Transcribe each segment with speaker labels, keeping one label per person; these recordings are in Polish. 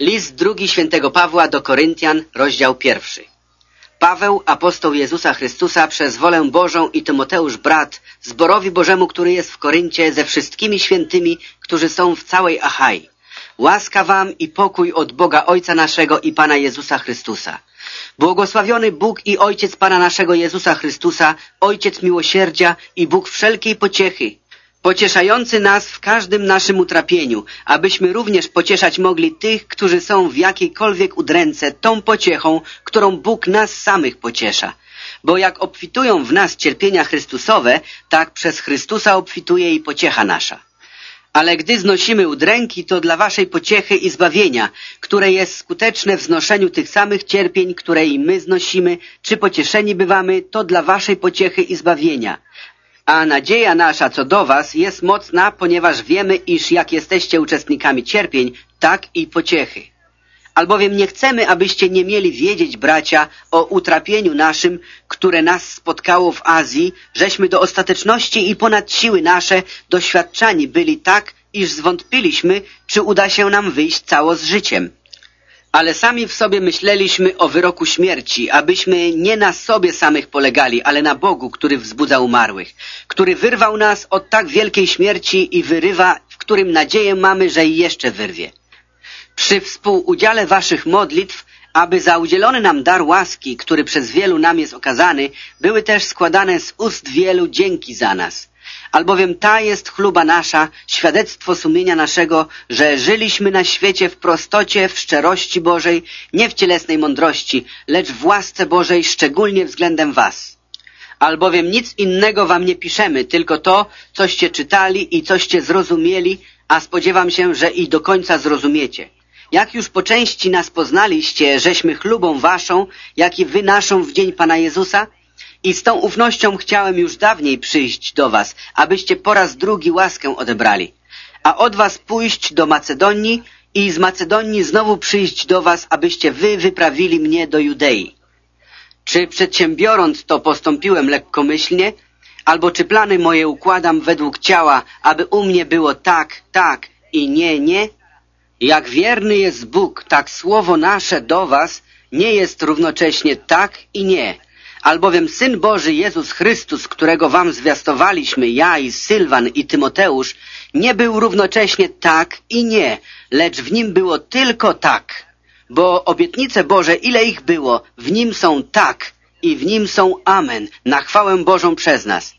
Speaker 1: List drugi świętego Pawła do Koryntian, rozdział pierwszy. Paweł, apostoł Jezusa Chrystusa, przez wolę Bożą i Tymoteusz brat, zborowi Bożemu, który jest w Koryncie, ze wszystkimi świętymi, którzy są w całej Achai. Łaska wam i pokój od Boga Ojca naszego i Pana Jezusa Chrystusa. Błogosławiony Bóg i Ojciec Pana naszego Jezusa Chrystusa, Ojciec miłosierdzia i Bóg wszelkiej pociechy, pocieszający nas w każdym naszym utrapieniu, abyśmy również pocieszać mogli tych, którzy są w jakiejkolwiek udręce tą pociechą, którą Bóg nas samych pociesza. Bo jak obfitują w nas cierpienia Chrystusowe, tak przez Chrystusa obfituje i pociecha nasza. Ale gdy znosimy udręki, to dla waszej pociechy i zbawienia, które jest skuteczne w znoszeniu tych samych cierpień, które i my znosimy, czy pocieszeni bywamy, to dla waszej pociechy i zbawienia. A nadzieja nasza co do was jest mocna, ponieważ wiemy, iż jak jesteście uczestnikami cierpień, tak i pociechy. Albowiem nie chcemy, abyście nie mieli wiedzieć, bracia, o utrapieniu naszym, które nas spotkało w Azji, żeśmy do ostateczności i ponad siły nasze doświadczani byli tak, iż zwątpiliśmy, czy uda się nam wyjść cało z życiem. Ale sami w sobie myśleliśmy o wyroku śmierci, abyśmy nie na sobie samych polegali, ale na Bogu, który wzbudza umarłych, który wyrwał nas od tak wielkiej śmierci i wyrywa, w którym nadzieję mamy, że jeszcze wyrwie przy współudziale waszych modlitw, aby za udzielony nam dar łaski, który przez wielu nam jest okazany, były też składane z ust wielu dzięki za nas. Albowiem ta jest chluba nasza, świadectwo sumienia naszego, że żyliśmy na świecie w prostocie, w szczerości Bożej, nie w cielesnej mądrości, lecz w łasce Bożej, szczególnie względem was. Albowiem nic innego wam nie piszemy, tylko to, coście czytali i coście zrozumieli, a spodziewam się, że i do końca zrozumiecie. Jak już po części nas poznaliście, żeśmy chlubą waszą, jak i wy naszą w dzień Pana Jezusa? I z tą ufnością chciałem już dawniej przyjść do was, abyście po raz drugi łaskę odebrali. A od was pójść do Macedonii i z Macedonii znowu przyjść do was, abyście wy wyprawili mnie do Judei. Czy przedsiębiorąc to postąpiłem lekkomyślnie, albo czy plany moje układam według ciała, aby u mnie było tak, tak i nie, nie? Jak wierny jest Bóg, tak słowo nasze do was nie jest równocześnie tak i nie. Albowiem Syn Boży Jezus Chrystus, którego wam zwiastowaliśmy, ja i Sylwan i Tymoteusz, nie był równocześnie tak i nie, lecz w nim było tylko tak. Bo obietnice Boże, ile ich było, w nim są tak i w nim są amen, na chwałę Bożą przez nas.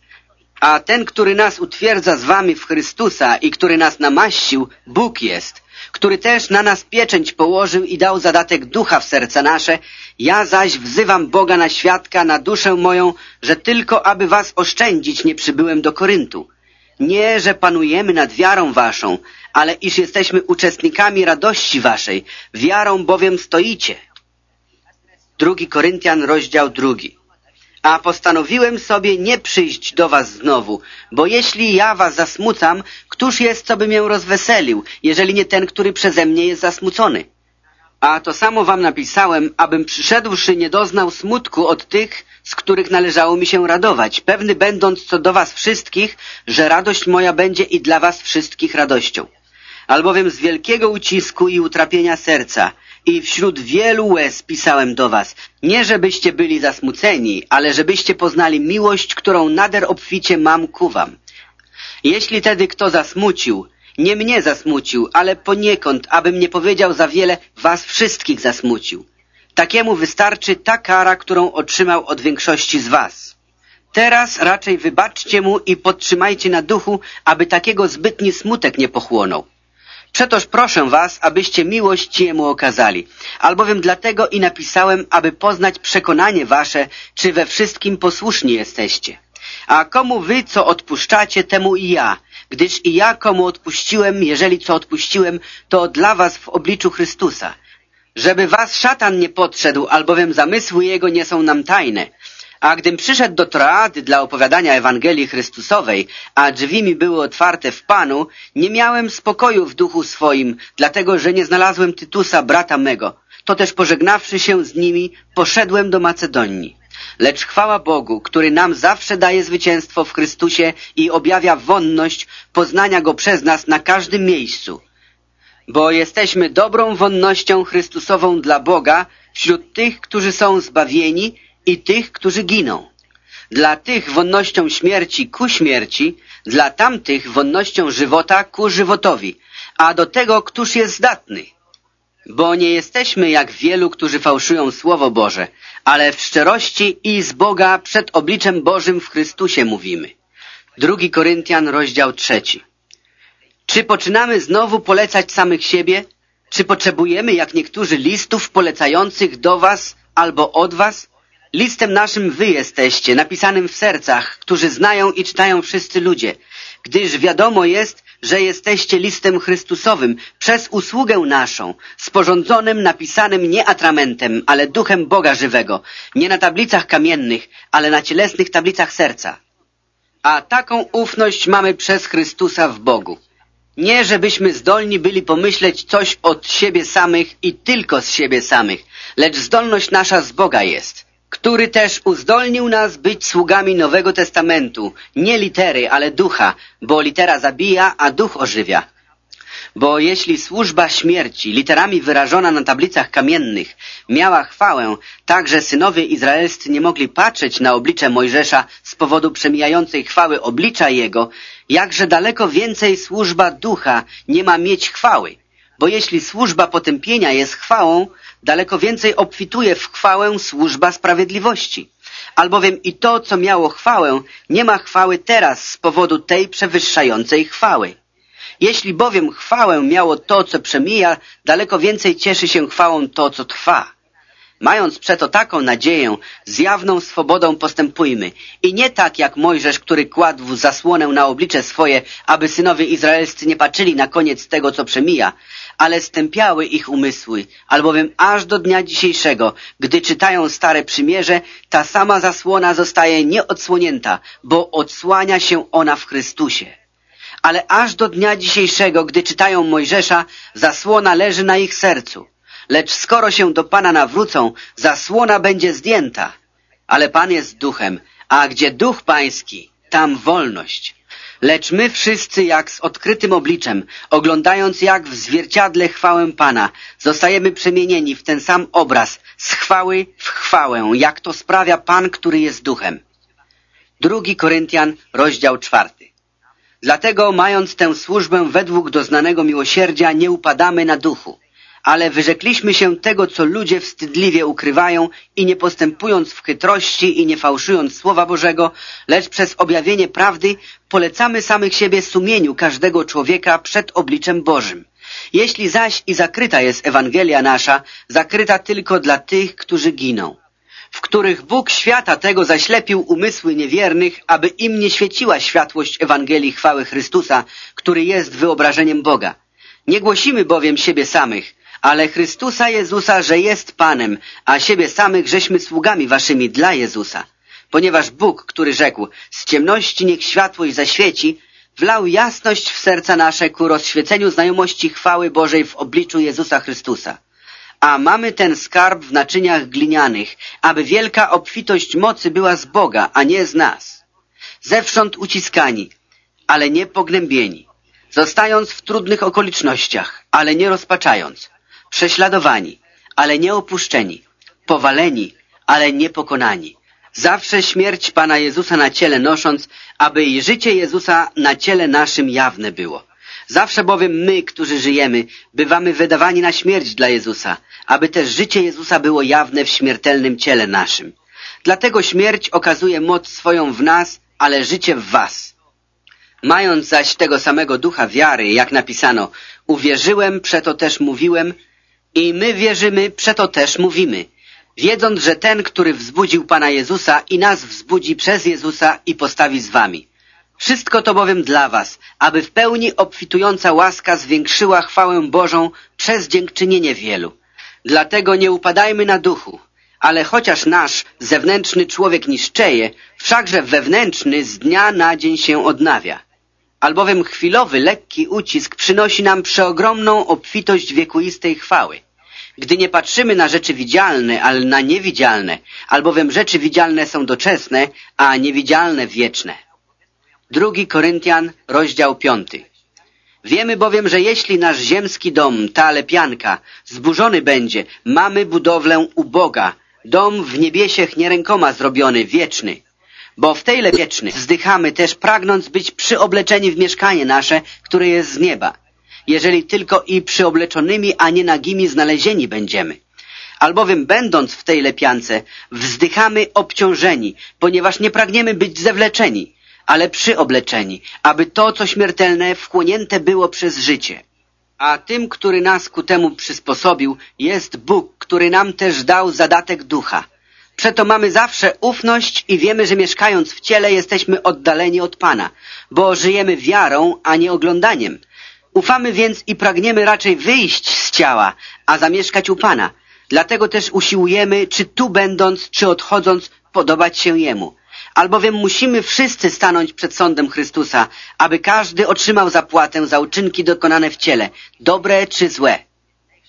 Speaker 1: A ten, który nas utwierdza z wami w Chrystusa i który nas namaścił, Bóg jest, który też na nas pieczęć położył i dał zadatek ducha w serca nasze, ja zaś wzywam Boga na świadka, na duszę moją, że tylko aby was oszczędzić nie przybyłem do Koryntu. Nie, że panujemy nad wiarą waszą, ale iż jesteśmy uczestnikami radości waszej, wiarą bowiem stoicie. Drugi Koryntian, rozdział drugi. A postanowiłem sobie nie przyjść do was znowu, bo jeśli ja was zasmucam, któż jest, co by mię rozweselił, jeżeli nie ten, który przeze mnie jest zasmucony? A to samo wam napisałem, abym przyszedłszy nie doznał smutku od tych, z których należało mi się radować, pewny będąc co do was wszystkich, że radość moja będzie i dla was wszystkich radością. Albowiem z wielkiego ucisku i utrapienia serca i wśród wielu łez pisałem do was, nie żebyście byli zasmuceni, ale żebyście poznali miłość, którą nader obficie mam ku wam. Jeśli tedy kto zasmucił, nie mnie zasmucił, ale poniekąd, abym nie powiedział za wiele, was wszystkich zasmucił. Takiemu wystarczy ta kara, którą otrzymał od większości z was. Teraz raczej wybaczcie mu i podtrzymajcie na duchu, aby takiego zbytni smutek nie pochłonął. Przetoż proszę was, abyście miłość jemu okazali, albowiem dlatego i napisałem, aby poznać przekonanie wasze, czy we wszystkim posłuszni jesteście. A komu wy co odpuszczacie, temu i ja, gdyż i ja komu odpuściłem, jeżeli co odpuściłem, to dla was w obliczu Chrystusa. Żeby was szatan nie podszedł, albowiem zamysły jego nie są nam tajne. A gdym przyszedł do Troady dla opowiadania Ewangelii Chrystusowej, a drzwi mi były otwarte w Panu, nie miałem spokoju w duchu swoim, dlatego że nie znalazłem Tytusa, brata mego. To też pożegnawszy się z nimi, poszedłem do Macedonii. Lecz chwała Bogu, który nam zawsze daje zwycięstwo w Chrystusie i objawia wonność poznania Go przez nas na każdym miejscu. Bo jesteśmy dobrą wonnością Chrystusową dla Boga wśród tych, którzy są zbawieni i tych, którzy giną. Dla tych wonnością śmierci ku śmierci, dla tamtych wonnością żywota ku żywotowi, a do tego któż jest zdatny? Bo nie jesteśmy jak wielu, którzy fałszują Słowo Boże, ale w szczerości i z Boga przed obliczem Bożym w Chrystusie mówimy. Drugi Koryntian, rozdział trzeci. Czy poczynamy znowu polecać samych siebie? Czy potrzebujemy, jak niektórzy, listów polecających do was albo od was? Listem naszym wy jesteście, napisanym w sercach, którzy znają i czytają wszyscy ludzie, gdyż wiadomo jest, że jesteście listem Chrystusowym przez usługę naszą, sporządzonym, napisanym nie atramentem, ale duchem Boga żywego, nie na tablicach kamiennych, ale na cielesnych tablicach serca. A taką ufność mamy przez Chrystusa w Bogu. Nie, żebyśmy zdolni byli pomyśleć coś od siebie samych i tylko z siebie samych, lecz zdolność nasza z Boga jest, który też uzdolnił nas być sługami Nowego Testamentu, nie litery, ale ducha, bo litera zabija, a duch ożywia. Bo jeśli służba śmierci, literami wyrażona na tablicach kamiennych, miała chwałę, tak że synowie izraelscy nie mogli patrzeć na oblicze Mojżesza z powodu przemijającej chwały oblicza jego, jakże daleko więcej służba ducha nie ma mieć chwały. Bo jeśli służba potępienia jest chwałą, daleko więcej obfituje w chwałę służba sprawiedliwości. Albowiem i to, co miało chwałę, nie ma chwały teraz z powodu tej przewyższającej chwały. Jeśli bowiem chwałę miało to, co przemija, daleko więcej cieszy się chwałą to, co trwa. Mając przeto taką nadzieję, z jawną swobodą postępujmy. I nie tak jak Mojżesz, który kładł zasłonę na oblicze swoje, aby synowie izraelscy nie patrzyli na koniec tego, co przemija, ale stępiały ich umysły, albowiem aż do dnia dzisiejszego, gdy czytają Stare Przymierze, ta sama zasłona zostaje nieodsłonięta, bo odsłania się ona w Chrystusie. Ale aż do dnia dzisiejszego, gdy czytają Mojżesza, zasłona leży na ich sercu. Lecz skoro się do Pana nawrócą, zasłona będzie zdjęta. Ale Pan jest duchem, a gdzie duch pański, tam wolność. Lecz my wszyscy jak z odkrytym obliczem, oglądając jak w zwierciadle chwałę Pana, zostajemy przemienieni w ten sam obraz, z chwały w chwałę, jak to sprawia Pan, który jest duchem. Drugi Koryntian, rozdział czwarty. Dlatego, mając tę służbę według doznanego miłosierdzia, nie upadamy na duchu ale wyrzekliśmy się tego, co ludzie wstydliwie ukrywają i nie postępując w chytrości i nie fałszując Słowa Bożego, lecz przez objawienie prawdy polecamy samych siebie sumieniu każdego człowieka przed obliczem Bożym. Jeśli zaś i zakryta jest Ewangelia nasza, zakryta tylko dla tych, którzy giną, w których Bóg świata tego zaślepił umysły niewiernych, aby im nie świeciła światłość Ewangelii chwały Chrystusa, który jest wyobrażeniem Boga. Nie głosimy bowiem siebie samych, ale Chrystusa Jezusa, że jest Panem, a siebie samych żeśmy sługami waszymi dla Jezusa. Ponieważ Bóg, który rzekł, z ciemności niech światłość zaświeci, wlał jasność w serca nasze ku rozświeceniu znajomości chwały Bożej w obliczu Jezusa Chrystusa. A mamy ten skarb w naczyniach glinianych, aby wielka obfitość mocy była z Boga, a nie z nas. Zewsząd uciskani, ale nie pognębieni, zostając w trudnych okolicznościach, ale nie rozpaczając, prześladowani, ale nie opuszczeni, powaleni, ale nie pokonani. Zawsze śmierć Pana Jezusa na ciele nosząc, aby i życie Jezusa na ciele naszym jawne było. Zawsze bowiem my, którzy żyjemy, bywamy wydawani na śmierć dla Jezusa, aby też życie Jezusa było jawne w śmiertelnym ciele naszym. Dlatego śmierć okazuje moc swoją w nas, ale życie w was. Mając zaś tego samego ducha wiary, jak napisano, uwierzyłem, przeto też mówiłem, i my wierzymy, przeto też mówimy, wiedząc, że ten, który wzbudził Pana Jezusa i nas wzbudzi przez Jezusa i postawi z wami. Wszystko to bowiem dla was, aby w pełni obfitująca łaska zwiększyła chwałę Bożą przez dziękczynienie wielu. Dlatego nie upadajmy na duchu, ale chociaż nasz zewnętrzny człowiek niszczeje, wszakże wewnętrzny z dnia na dzień się odnawia. Albowiem chwilowy, lekki ucisk przynosi nam przeogromną obfitość wiekuistej chwały gdy nie patrzymy na rzeczy widzialne, ale na niewidzialne, albowiem rzeczy widzialne są doczesne, a niewidzialne wieczne. Drugi Koryntian, rozdział piąty. Wiemy bowiem, że jeśli nasz ziemski dom, ta lepianka, zburzony będzie, mamy budowlę u Boga, dom w niebiesiech nie rękoma zrobiony, wieczny. Bo w tej lepieczny wzdychamy też pragnąc być przyobleczeni w mieszkanie nasze, które jest z nieba. Jeżeli tylko i przyobleczonymi, a nie nagimi znalezieni będziemy. Albowiem będąc w tej lepiance, wzdychamy obciążeni, ponieważ nie pragniemy być zewleczeni, ale przyobleczeni, aby to, co śmiertelne, wchłonięte było przez życie. A tym, który nas ku temu przysposobił, jest Bóg, który nam też dał zadatek ducha. Przeto mamy zawsze ufność i wiemy, że mieszkając w ciele jesteśmy oddaleni od Pana, bo żyjemy wiarą, a nie oglądaniem. Ufamy więc i pragniemy raczej wyjść z ciała, a zamieszkać u Pana. Dlatego też usiłujemy, czy tu będąc, czy odchodząc, podobać się Jemu. Albowiem musimy wszyscy stanąć przed sądem Chrystusa, aby każdy otrzymał zapłatę za uczynki dokonane w ciele, dobre czy złe.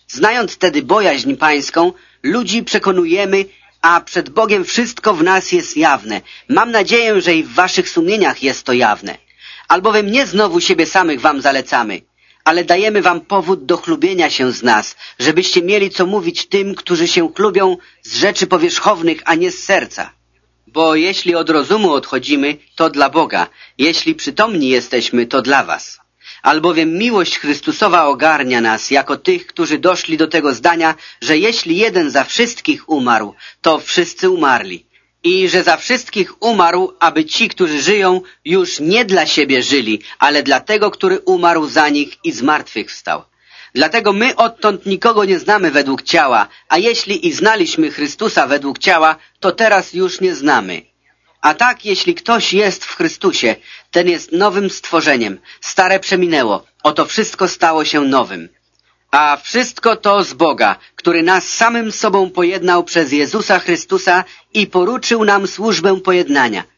Speaker 1: Znając tedy bojaźń pańską, ludzi przekonujemy, a przed Bogiem wszystko w nas jest jawne. Mam nadzieję, że i w waszych sumieniach jest to jawne. Albowiem nie znowu siebie samych wam zalecamy, ale dajemy wam powód do chlubienia się z nas, żebyście mieli co mówić tym, którzy się chlubią z rzeczy powierzchownych, a nie z serca. Bo jeśli od rozumu odchodzimy, to dla Boga, jeśli przytomni jesteśmy, to dla was. Albowiem miłość Chrystusowa ogarnia nas, jako tych, którzy doszli do tego zdania, że jeśli jeden za wszystkich umarł, to wszyscy umarli. I że za wszystkich umarł, aby ci, którzy żyją, już nie dla siebie żyli, ale dla tego, który umarł za nich i zmartwychwstał. Dlatego my odtąd nikogo nie znamy według ciała, a jeśli i znaliśmy Chrystusa według ciała, to teraz już nie znamy. A tak, jeśli ktoś jest w Chrystusie, ten jest nowym stworzeniem. Stare przeminęło, oto wszystko stało się nowym. A wszystko to z Boga, który nas samym sobą pojednał przez Jezusa Chrystusa i poruczył nam służbę pojednania –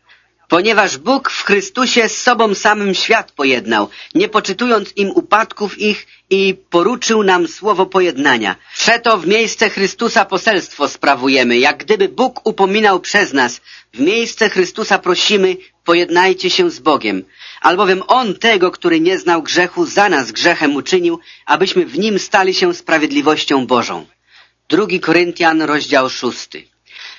Speaker 1: Ponieważ Bóg w Chrystusie z sobą samym świat pojednał, nie poczytując im upadków ich i poruczył nam słowo pojednania. Przeto w miejsce Chrystusa poselstwo sprawujemy, jak gdyby Bóg upominał przez nas. W miejsce Chrystusa prosimy, pojednajcie się z Bogiem. Albowiem On tego, który nie znał grzechu, za nas grzechem uczynił, abyśmy w Nim stali się sprawiedliwością Bożą. Drugi Koryntian, rozdział szósty.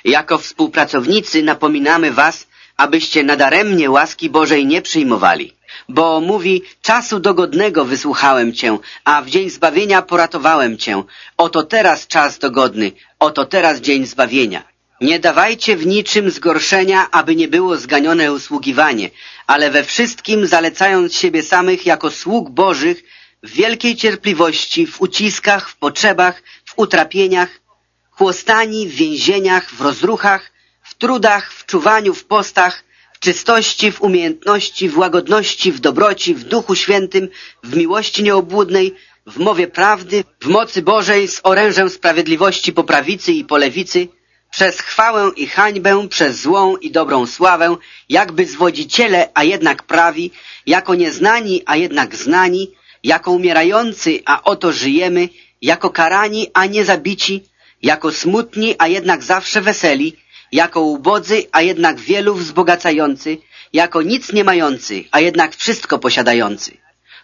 Speaker 1: Jako współpracownicy napominamy was, abyście nadaremnie łaski Bożej nie przyjmowali. Bo mówi, czasu dogodnego wysłuchałem Cię, a w dzień zbawienia poratowałem Cię. Oto teraz czas dogodny, oto teraz dzień zbawienia. Nie dawajcie w niczym zgorszenia, aby nie było zganione usługiwanie, ale we wszystkim zalecając siebie samych jako sług Bożych, w wielkiej cierpliwości, w uciskach, w potrzebach, w utrapieniach, chłostani, w więzieniach, w rozruchach, trudach, w czuwaniu, w postach, w czystości, w umiejętności, w łagodności, w dobroci, w duchu świętym, w miłości nieobłudnej, w mowie prawdy, w mocy Bożej z orężem sprawiedliwości po prawicy i po lewicy, przez chwałę i hańbę, przez złą i dobrą sławę, jakby zwodziciele, a jednak prawi, jako nieznani, a jednak znani, jako umierający, a oto żyjemy, jako karani, a nie zabici, jako smutni, a jednak zawsze weseli, jako ubodzy, a jednak wielu wzbogacający, jako nic nie mający, a jednak wszystko posiadający.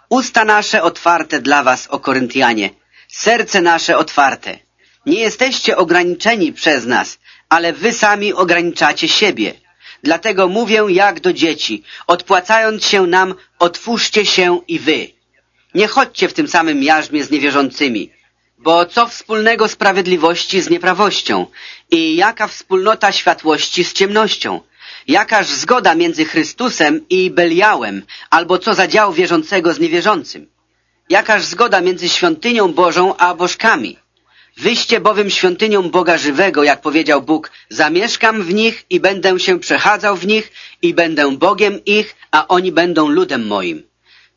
Speaker 1: Usta nasze otwarte dla was, o Koryntianie, serce nasze otwarte. Nie jesteście ograniczeni przez nas, ale wy sami ograniczacie siebie. Dlatego mówię jak do dzieci, odpłacając się nam, otwórzcie się i wy. Nie chodźcie w tym samym jarzmie z niewierzącymi, bo co wspólnego sprawiedliwości z nieprawością i jaka wspólnota światłości z ciemnością? Jakaż zgoda między Chrystusem i Beliałem, albo co za dział wierzącego z niewierzącym? Jakaż zgoda między świątynią Bożą a bożkami? Wyście bowiem świątynią Boga żywego, jak powiedział Bóg, zamieszkam w nich i będę się przechadzał w nich i będę Bogiem ich, a oni będą ludem moim.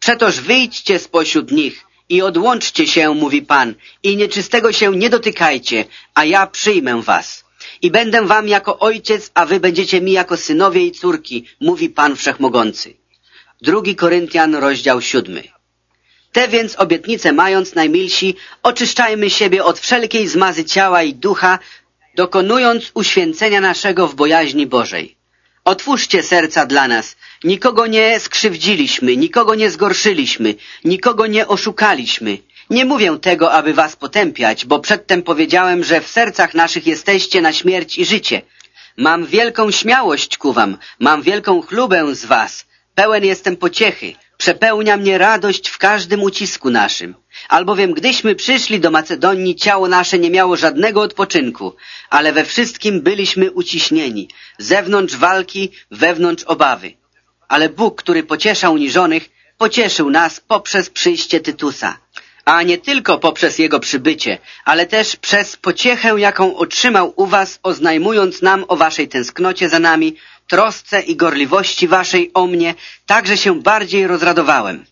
Speaker 1: Przetoż wyjdźcie spośród nich i odłączcie się, mówi Pan, i nieczystego się nie dotykajcie, a ja przyjmę was. I będę wam jako ojciec, a wy będziecie mi jako synowie i córki, mówi Pan Wszechmogący. Drugi Koryntian, rozdział siódmy. Te więc obietnice mając najmilsi, oczyszczajmy siebie od wszelkiej zmazy ciała i ducha, dokonując uświęcenia naszego w bojaźni Bożej. Otwórzcie serca dla nas. Nikogo nie skrzywdziliśmy, nikogo nie zgorszyliśmy, nikogo nie oszukaliśmy. Nie mówię tego, aby was potępiać, bo przedtem powiedziałem, że w sercach naszych jesteście na śmierć i życie. Mam wielką śmiałość ku wam, mam wielką chlubę z was. Pełen jestem pociechy, przepełnia mnie radość w każdym ucisku naszym. Albowiem gdyśmy przyszli do Macedonii, ciało nasze nie miało żadnego odpoczynku, ale we wszystkim byliśmy uciśnieni, zewnątrz walki, wewnątrz obawy. Ale Bóg, który pociesza uniżonych, pocieszył nas poprzez przyjście Tytusa. A nie tylko poprzez jego przybycie, ale też przez pociechę, jaką otrzymał u was, oznajmując nam o waszej tęsknocie za nami, trosce i gorliwości waszej o mnie, także się bardziej rozradowałem.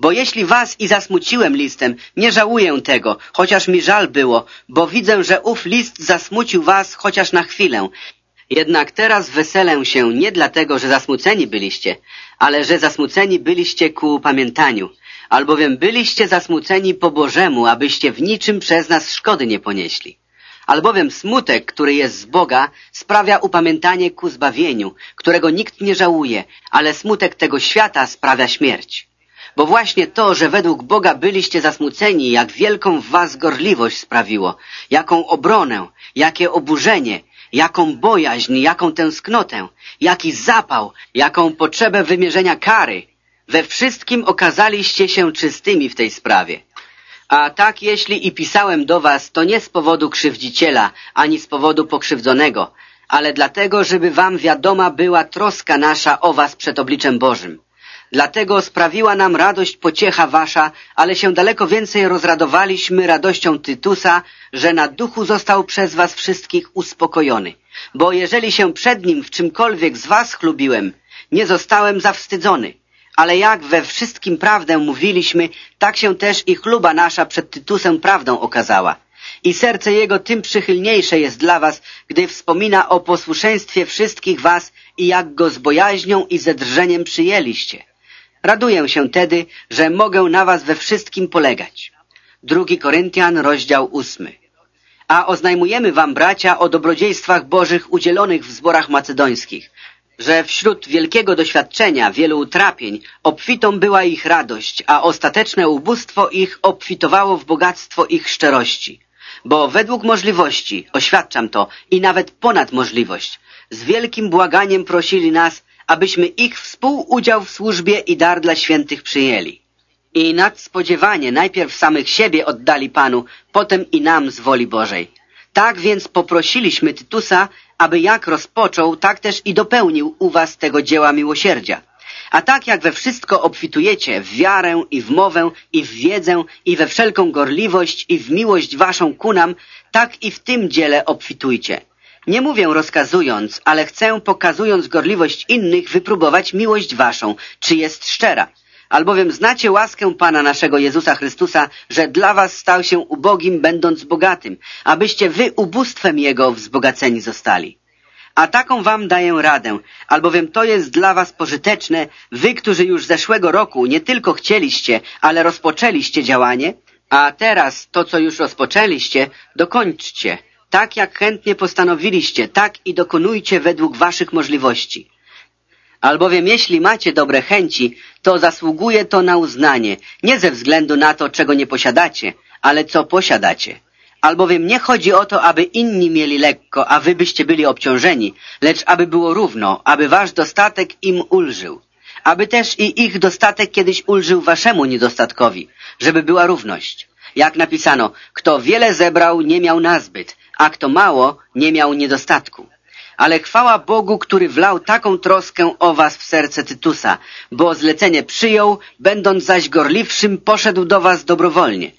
Speaker 1: Bo jeśli was i zasmuciłem listem, nie żałuję tego, chociaż mi żal było, bo widzę, że ów list zasmucił was chociaż na chwilę. Jednak teraz weselę się nie dlatego, że zasmuceni byliście, ale że zasmuceni byliście ku pamiętaniu, albowiem byliście zasmuceni po Bożemu, abyście w niczym przez nas szkody nie ponieśli. Albowiem smutek, który jest z Boga, sprawia upamiętanie ku zbawieniu, którego nikt nie żałuje, ale smutek tego świata sprawia śmierć. Bo właśnie to, że według Boga byliście zasmuceni, jak wielką w was gorliwość sprawiło, jaką obronę, jakie oburzenie, jaką bojaźń, jaką tęsknotę, jaki zapał, jaką potrzebę wymierzenia kary, we wszystkim okazaliście się czystymi w tej sprawie. A tak jeśli i pisałem do was, to nie z powodu krzywdziciela, ani z powodu pokrzywdzonego, ale dlatego, żeby wam wiadoma była troska nasza o was przed obliczem Bożym. Dlatego sprawiła nam radość pociecha wasza, ale się daleko więcej rozradowaliśmy radością Tytusa, że na duchu został przez was wszystkich uspokojony. Bo jeżeli się przed nim w czymkolwiek z was chlubiłem, nie zostałem zawstydzony. Ale jak we wszystkim prawdę mówiliśmy, tak się też i chluba nasza przed Tytusem prawdą okazała. I serce jego tym przychylniejsze jest dla was, gdy wspomina o posłuszeństwie wszystkich was i jak go z bojaźnią i ze drżeniem przyjęliście. Raduję się tedy, że mogę na was we wszystkim polegać. Drugi Koryntian, rozdział ósmy. A oznajmujemy wam, bracia, o dobrodziejstwach bożych udzielonych w zborach macedońskich, że wśród wielkiego doświadczenia, wielu utrapień, obfitą była ich radość, a ostateczne ubóstwo ich obfitowało w bogactwo ich szczerości. Bo według możliwości, oświadczam to, i nawet ponad możliwość, z wielkim błaganiem prosili nas, abyśmy ich współudział w służbie i dar dla świętych przyjęli. I nadspodziewanie najpierw samych siebie oddali Panu, potem i nam z woli Bożej. Tak więc poprosiliśmy Tytusa, aby jak rozpoczął, tak też i dopełnił u was tego dzieła miłosierdzia. A tak jak we wszystko obfitujecie, w wiarę i w mowę, i w wiedzę, i we wszelką gorliwość, i w miłość waszą ku nam, tak i w tym dziele obfitujcie. Nie mówię rozkazując, ale chcę, pokazując gorliwość innych, wypróbować miłość waszą, czy jest szczera. Albowiem znacie łaskę Pana naszego Jezusa Chrystusa, że dla was stał się ubogim, będąc bogatym, abyście wy ubóstwem Jego wzbogaceni zostali. A taką wam daję radę, albowiem to jest dla was pożyteczne, wy, którzy już zeszłego roku nie tylko chcieliście, ale rozpoczęliście działanie, a teraz to, co już rozpoczęliście, dokończcie, tak jak chętnie postanowiliście, tak i dokonujcie według waszych możliwości. Albowiem jeśli macie dobre chęci, to zasługuje to na uznanie, nie ze względu na to, czego nie posiadacie, ale co posiadacie. Albowiem nie chodzi o to, aby inni mieli lekko, a wy byście byli obciążeni, lecz aby było równo, aby wasz dostatek im ulżył. Aby też i ich dostatek kiedyś ulżył waszemu niedostatkowi, żeby była równość. Jak napisano, kto wiele zebrał, nie miał nazbyt, a kto mało, nie miał niedostatku. Ale chwała Bogu, który wlał taką troskę o was w serce Tytusa, bo zlecenie przyjął, będąc zaś gorliwszym, poszedł do was dobrowolnie.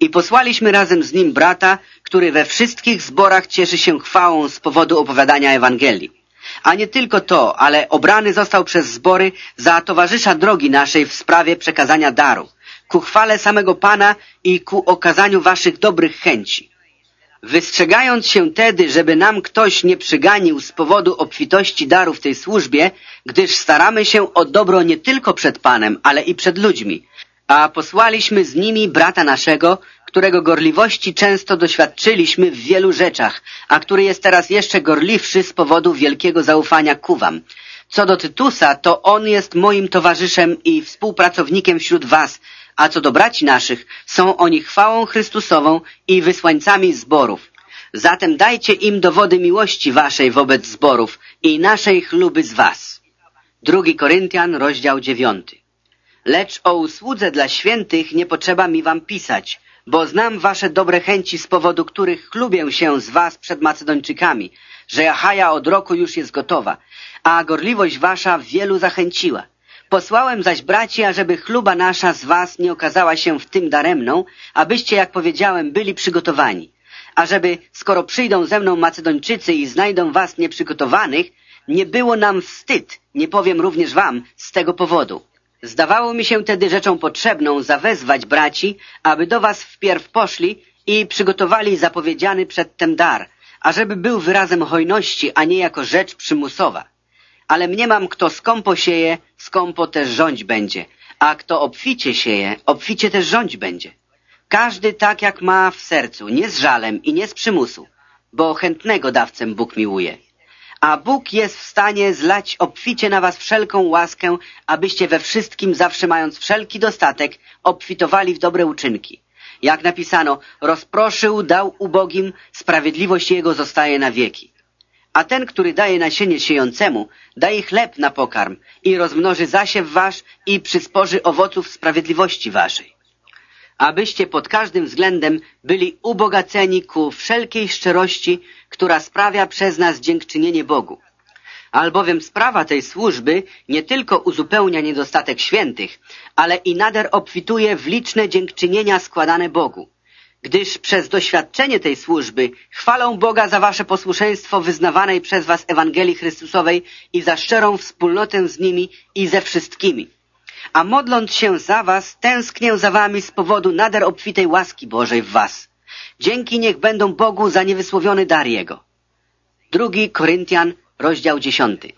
Speaker 1: I posłaliśmy razem z nim brata, który we wszystkich zborach cieszy się chwałą z powodu opowiadania Ewangelii. A nie tylko to, ale obrany został przez zbory za towarzysza drogi naszej w sprawie przekazania daru, ku chwale samego Pana i ku okazaniu waszych dobrych chęci. Wystrzegając się tedy, żeby nam ktoś nie przyganił z powodu obfitości daru w tej służbie, gdyż staramy się o dobro nie tylko przed Panem, ale i przed ludźmi. A posłaliśmy z nimi brata naszego, którego gorliwości często doświadczyliśmy w wielu rzeczach, a który jest teraz jeszcze gorliwszy z powodu wielkiego zaufania ku wam. Co do Tytusa, to on jest moim towarzyszem i współpracownikiem wśród was, a co do braci naszych, są oni chwałą Chrystusową i wysłańcami zborów. Zatem dajcie im dowody miłości waszej wobec zborów i naszej chluby z was. Drugi Koryntian, rozdział dziewiąty. Lecz o usłudze dla świętych nie potrzeba mi wam pisać, bo znam wasze dobre chęci, z powodu których chlubię się z was przed Macedończykami, że Jachaja od roku już jest gotowa, a gorliwość wasza wielu zachęciła. Posłałem zaś braci, ażeby chluba nasza z was nie okazała się w tym daremną, abyście, jak powiedziałem, byli przygotowani. Ażeby, skoro przyjdą ze mną Macedończycy i znajdą was nieprzygotowanych, nie było nam wstyd, nie powiem również wam, z tego powodu. Zdawało mi się tedy rzeczą potrzebną zawezwać braci, aby do was wpierw poszli i przygotowali zapowiedziany przedtem dar, ażeby był wyrazem hojności, a nie jako rzecz przymusowa. Ale mniemam, kto skąpo sieje, skąpo też rządź będzie, a kto obficie sieje, obficie też rządź będzie. Każdy tak, jak ma w sercu, nie z żalem i nie z przymusu, bo chętnego dawcem Bóg miłuje. A Bóg jest w stanie zlać obficie na was wszelką łaskę, abyście we wszystkim, zawsze mając wszelki dostatek, obfitowali w dobre uczynki. Jak napisano, rozproszył, dał ubogim, sprawiedliwość Jego zostaje na wieki. A ten, który daje nasienie siejącemu, daje chleb na pokarm i rozmnoży zasiew wasz i przysporzy owoców sprawiedliwości waszej. Abyście pod każdym względem byli ubogaceni ku wszelkiej szczerości, która sprawia przez nas dziękczynienie Bogu. Albowiem sprawa tej służby nie tylko uzupełnia niedostatek świętych, ale i nader obfituje w liczne dziękczynienia składane Bogu gdyż przez doświadczenie tej służby chwalą Boga za wasze posłuszeństwo wyznawanej przez was Ewangelii Chrystusowej i za szczerą wspólnotę z nimi i ze wszystkimi. A modląc się za was, tęsknię za wami z powodu nader obfitej łaski Bożej w was. Dzięki niech będą Bogu za niewysłowiony dar Jego. Drugi Koryntian, rozdział dziesiąty.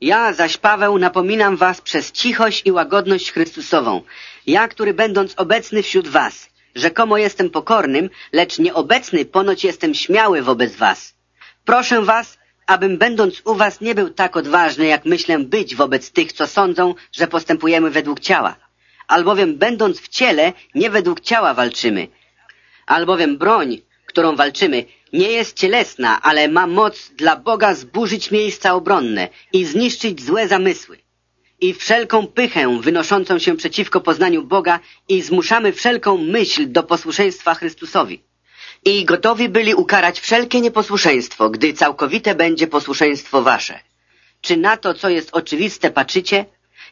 Speaker 1: Ja zaś, Paweł, napominam was przez cichość i łagodność Chrystusową, ja, który będąc obecny wśród was, Rzekomo jestem pokornym, lecz nieobecny ponoć jestem śmiały wobec was. Proszę was, abym będąc u was nie był tak odważny, jak myślę być wobec tych, co sądzą, że postępujemy według ciała. Albowiem będąc w ciele, nie według ciała walczymy. Albowiem broń, którą walczymy, nie jest cielesna, ale ma moc dla Boga zburzyć miejsca obronne i zniszczyć złe zamysły i wszelką pychę wynoszącą się przeciwko poznaniu Boga i zmuszamy wszelką myśl do posłuszeństwa Chrystusowi. I gotowi byli ukarać wszelkie nieposłuszeństwo, gdy całkowite będzie posłuszeństwo wasze. Czy na to, co jest oczywiste, patrzycie?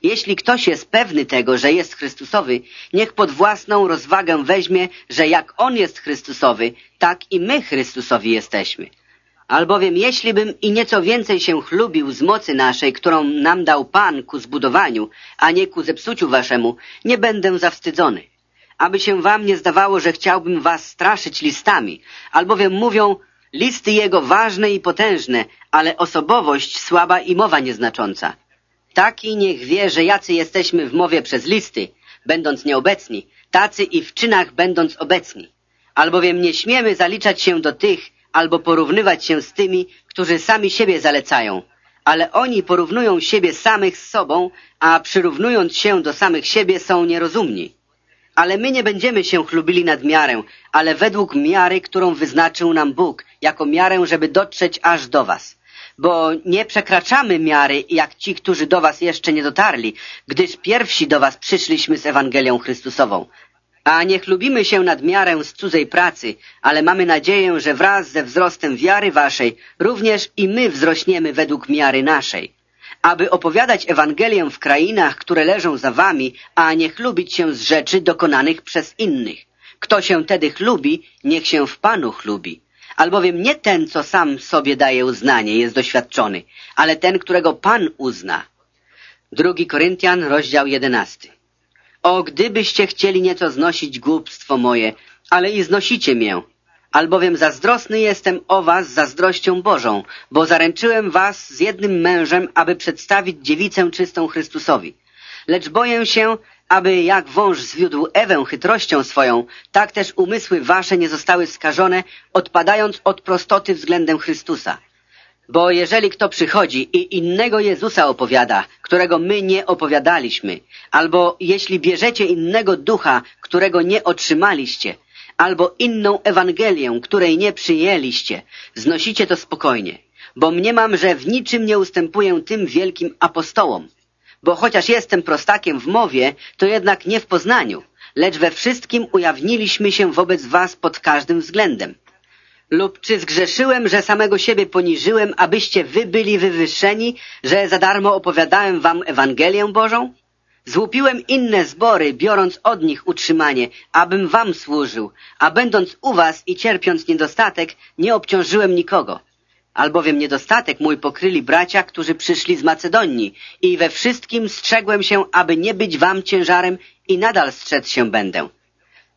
Speaker 1: Jeśli ktoś jest pewny tego, że jest Chrystusowy, niech pod własną rozwagę weźmie, że jak On jest Chrystusowy, tak i my Chrystusowi jesteśmy. Albowiem jeśli bym i nieco więcej się chlubił z mocy naszej, którą nam dał Pan ku zbudowaniu, a nie ku zepsuciu waszemu, nie będę zawstydzony. Aby się wam nie zdawało, że chciałbym was straszyć listami, albowiem mówią listy jego ważne i potężne, ale osobowość słaba i mowa nieznacząca. Taki niech wie, że jacy jesteśmy w mowie przez listy, będąc nieobecni, tacy i w czynach będąc obecni. Albowiem nie śmiemy zaliczać się do tych, albo porównywać się z tymi, którzy sami siebie zalecają, ale oni porównują siebie samych z sobą, a przyrównując się do samych siebie są nierozumni. Ale my nie będziemy się chlubili nad miarę, ale według miary, którą wyznaczył nam Bóg, jako miarę, żeby dotrzeć aż do was. Bo nie przekraczamy miary, jak ci, którzy do was jeszcze nie dotarli, gdyż pierwsi do was przyszliśmy z Ewangelią Chrystusową. A niech lubimy się nad miarę z cudzej pracy, ale mamy nadzieję, że wraz ze wzrostem wiary waszej również i my wzrośniemy według miary naszej. Aby opowiadać Ewangelię w krainach, które leżą za wami, a nie chlubić się z rzeczy dokonanych przez innych. Kto się tedy chlubi, niech się w Panu chlubi. Albowiem nie ten, co sam sobie daje uznanie, jest doświadczony, ale ten, którego Pan uzna. Drugi Koryntian, rozdział jedenasty. O, gdybyście chcieli nieco znosić głupstwo moje, ale i znosicie mię. Albowiem zazdrosny jestem o was zazdrością Bożą, bo zaręczyłem was z jednym mężem, aby przedstawić dziewicę czystą Chrystusowi. Lecz boję się, aby jak wąż zwiódł Ewę chytrością swoją, tak też umysły wasze nie zostały skażone, odpadając od prostoty względem Chrystusa. Bo jeżeli kto przychodzi i innego Jezusa opowiada, którego my nie opowiadaliśmy, albo jeśli bierzecie innego ducha, którego nie otrzymaliście, albo inną Ewangelię, której nie przyjęliście, znosicie to spokojnie, bo mniemam, że w niczym nie ustępuję tym wielkim apostołom. Bo chociaż jestem prostakiem w mowie, to jednak nie w poznaniu, lecz we wszystkim ujawniliśmy się wobec was pod każdym względem. Lub czy zgrzeszyłem, że samego siebie poniżyłem, abyście wy byli wywyższeni, że za darmo opowiadałem wam Ewangelię Bożą? Złupiłem inne zbory, biorąc od nich utrzymanie, abym wam służył, a będąc u was i cierpiąc niedostatek, nie obciążyłem nikogo. Albowiem niedostatek mój pokryli bracia, którzy przyszli z Macedonii i we wszystkim strzegłem się, aby nie być wam ciężarem i nadal strzec się będę.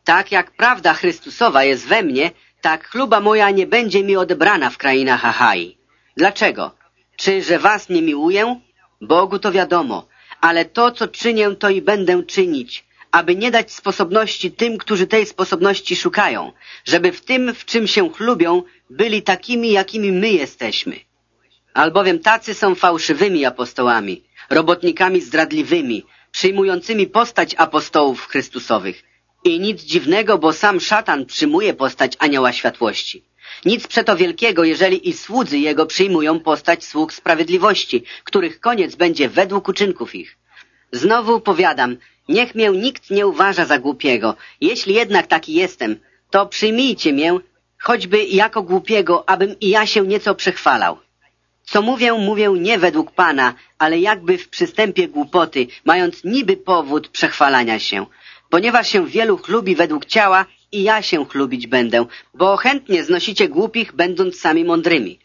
Speaker 1: Tak jak prawda Chrystusowa jest we mnie, tak chluba moja nie będzie mi odebrana w krainach Achai. Dlaczego? Czy, że was nie miłuję? Bogu to wiadomo, ale to, co czynię, to i będę czynić, aby nie dać sposobności tym, którzy tej sposobności szukają, żeby w tym, w czym się chlubią, byli takimi, jakimi my jesteśmy. Albowiem tacy są fałszywymi apostołami, robotnikami zdradliwymi, przyjmującymi postać apostołów Chrystusowych. I nic dziwnego, bo sam szatan przyjmuje postać anioła światłości. Nic przeto wielkiego, jeżeli i słudzy jego przyjmują postać sług sprawiedliwości, których koniec będzie według uczynków ich. Znowu powiadam, niech mię nikt nie uważa za głupiego. Jeśli jednak taki jestem, to przyjmijcie mię, choćby jako głupiego, abym i ja się nieco przechwalał. Co mówię, mówię nie według Pana, ale jakby w przystępie głupoty, mając niby powód przechwalania się. Ponieważ się wielu chlubi według ciała, i ja się chlubić będę, bo chętnie znosicie głupich, będąc sami mądrymi.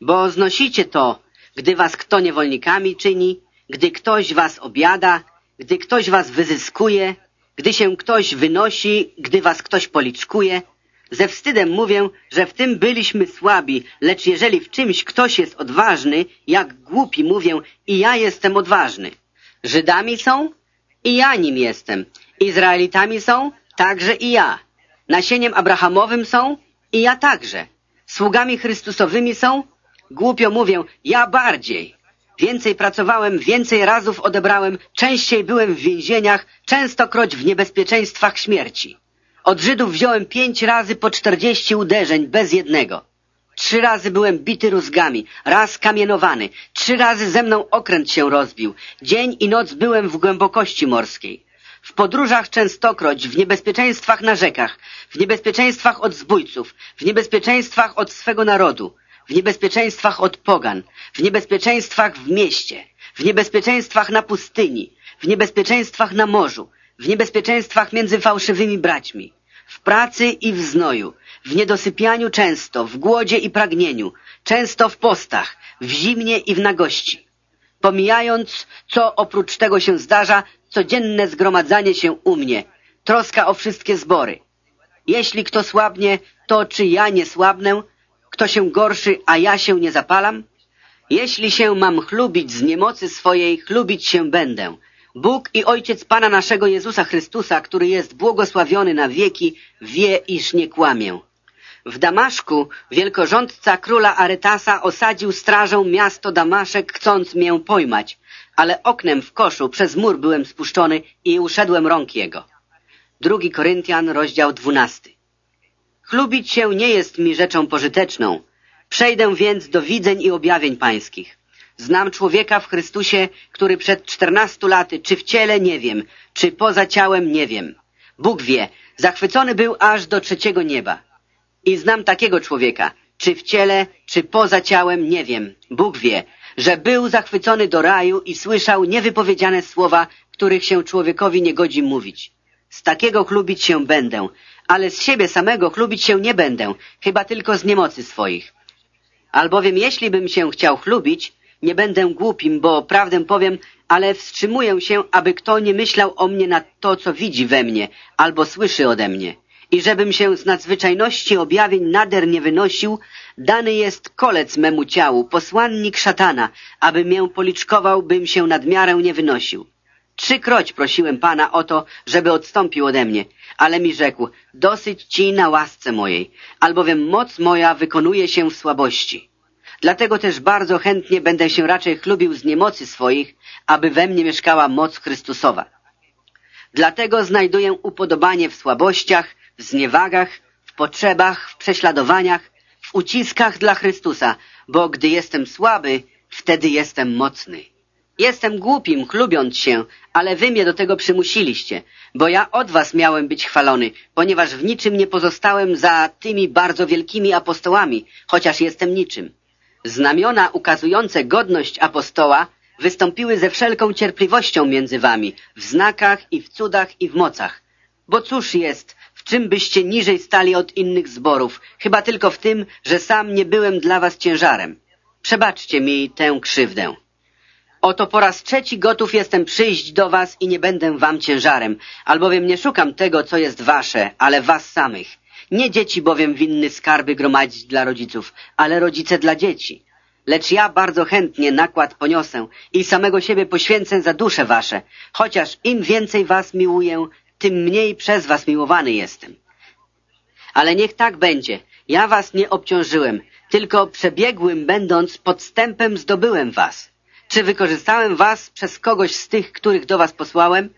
Speaker 1: Bo znosicie to, gdy was kto niewolnikami czyni, gdy ktoś was obiada, gdy ktoś was wyzyskuje, gdy się ktoś wynosi, gdy was ktoś policzkuje. Ze wstydem mówię, że w tym byliśmy słabi, lecz jeżeli w czymś ktoś jest odważny, jak głupi mówię, i ja jestem odważny. Żydami są? I ja nim jestem. Izraelitami są? Także i ja. Nasieniem Abrahamowym są? I ja także. Sługami Chrystusowymi są? Głupio mówię, ja bardziej. Więcej pracowałem, więcej razów odebrałem, częściej byłem w więzieniach, częstokroć w niebezpieczeństwach śmierci. Od Żydów wziąłem pięć razy po czterdzieści uderzeń, bez jednego. Trzy razy byłem bity rózgami, raz kamienowany, trzy razy ze mną okręt się rozbił. Dzień i noc byłem w głębokości morskiej. W podróżach częstokroć, w niebezpieczeństwach na rzekach, w niebezpieczeństwach od zbójców, w niebezpieczeństwach od swego narodu, w niebezpieczeństwach od pogan, w niebezpieczeństwach w mieście, w niebezpieczeństwach na pustyni, w niebezpieczeństwach na morzu, w niebezpieczeństwach między fałszywymi braćmi, w pracy i w znoju, w niedosypianiu często, w głodzie i pragnieniu, często w postach, w zimnie i w nagości. Pomijając, co oprócz tego się zdarza, codzienne zgromadzanie się u mnie, troska o wszystkie zbory. Jeśli kto słabnie, to czy ja nie słabnę? Kto się gorszy, a ja się nie zapalam? Jeśli się mam chlubić z niemocy swojej, chlubić się będę. Bóg i Ojciec Pana naszego Jezusa Chrystusa, który jest błogosławiony na wieki, wie, iż nie kłamię. W Damaszku wielkorządca króla Aretasa osadził strażą miasto Damaszek, chcąc mię pojmać, ale oknem w koszu przez mur byłem spuszczony i uszedłem rąk jego. Drugi Koryntian, rozdział dwunasty. Chlubić się nie jest mi rzeczą pożyteczną. Przejdę więc do widzeń i objawień pańskich. Znam człowieka w Chrystusie, który przed czternastu laty, czy w ciele nie wiem, czy poza ciałem nie wiem. Bóg wie, zachwycony był aż do trzeciego nieba. I znam takiego człowieka, czy w ciele, czy poza ciałem nie wiem. Bóg wie, że był zachwycony do raju i słyszał niewypowiedziane słowa, których się człowiekowi nie godzi mówić. Z takiego chlubić się będę, ale z siebie samego chlubić się nie będę, chyba tylko z niemocy swoich. Albowiem jeśli bym się chciał chlubić, nie będę głupim, bo prawdę powiem, ale wstrzymuję się, aby kto nie myślał o mnie na to, co widzi we mnie, albo słyszy ode mnie. I żebym się z nadzwyczajności objawień nader nie wynosił, dany jest kolec memu ciału, posłannik szatana, aby mię policzkował, bym się nad miarę nie wynosił. Trzykroć prosiłem Pana o to, żeby odstąpił ode mnie, ale mi rzekł, dosyć Ci na łasce mojej, albowiem moc moja wykonuje się w słabości. Dlatego też bardzo chętnie będę się raczej chlubił z niemocy swoich, aby we mnie mieszkała moc Chrystusowa. Dlatego znajduję upodobanie w słabościach, w zniewagach, w potrzebach, w prześladowaniach, w uciskach dla Chrystusa, bo gdy jestem słaby, wtedy jestem mocny. Jestem głupim, chlubiąc się, ale wy mnie do tego przymusiliście, bo ja od was miałem być chwalony, ponieważ w niczym nie pozostałem za tymi bardzo wielkimi apostołami, chociaż jestem niczym. Znamiona ukazujące godność apostoła wystąpiły ze wszelką cierpliwością między wami, w znakach i w cudach i w mocach. Bo cóż jest, w czym byście niżej stali od innych zborów, chyba tylko w tym, że sam nie byłem dla was ciężarem. Przebaczcie mi tę krzywdę. Oto po raz trzeci gotów jestem przyjść do was i nie będę wam ciężarem, albowiem nie szukam tego, co jest wasze, ale was samych. Nie dzieci bowiem winny skarby gromadzić dla rodziców, ale rodzice dla dzieci. Lecz ja bardzo chętnie nakład poniosę i samego siebie poświęcę za dusze wasze, chociaż im więcej was miłuję, tym mniej przez was miłowany jestem. Ale niech tak będzie. Ja was nie obciążyłem, tylko przebiegłym będąc podstępem zdobyłem was. Czy wykorzystałem was przez kogoś z tych, których do was posłałem?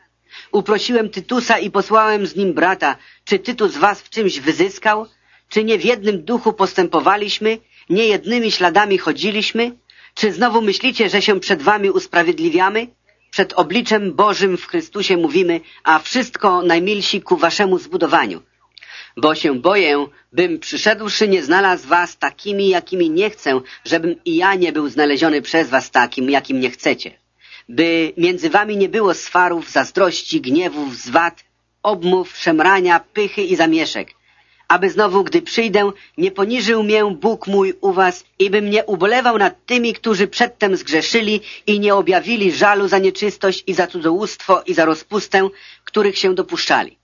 Speaker 1: Uprosiłem Tytusa i posłałem z nim brata. Czy Tytus was w czymś wyzyskał? Czy nie w jednym duchu postępowaliśmy? Nie jednymi śladami chodziliśmy? Czy znowu myślicie, że się przed wami usprawiedliwiamy? Przed obliczem Bożym w Chrystusie mówimy, a wszystko najmilsi ku waszemu zbudowaniu. Bo się boję, bym przyszedłszy nie znalazł was takimi, jakimi nie chcę, żebym i ja nie był znaleziony przez was takim, jakim nie chcecie. By między wami nie było swarów, zazdrości, gniewów, zwad, obmów, szemrania, pychy i zamieszek, aby znowu, gdy przyjdę, nie poniżył mię Bóg mój u was i bym nie ubolewał nad tymi, którzy przedtem zgrzeszyli i nie objawili żalu za nieczystość i za cudzołóstwo i za rozpustę, których się dopuszczali.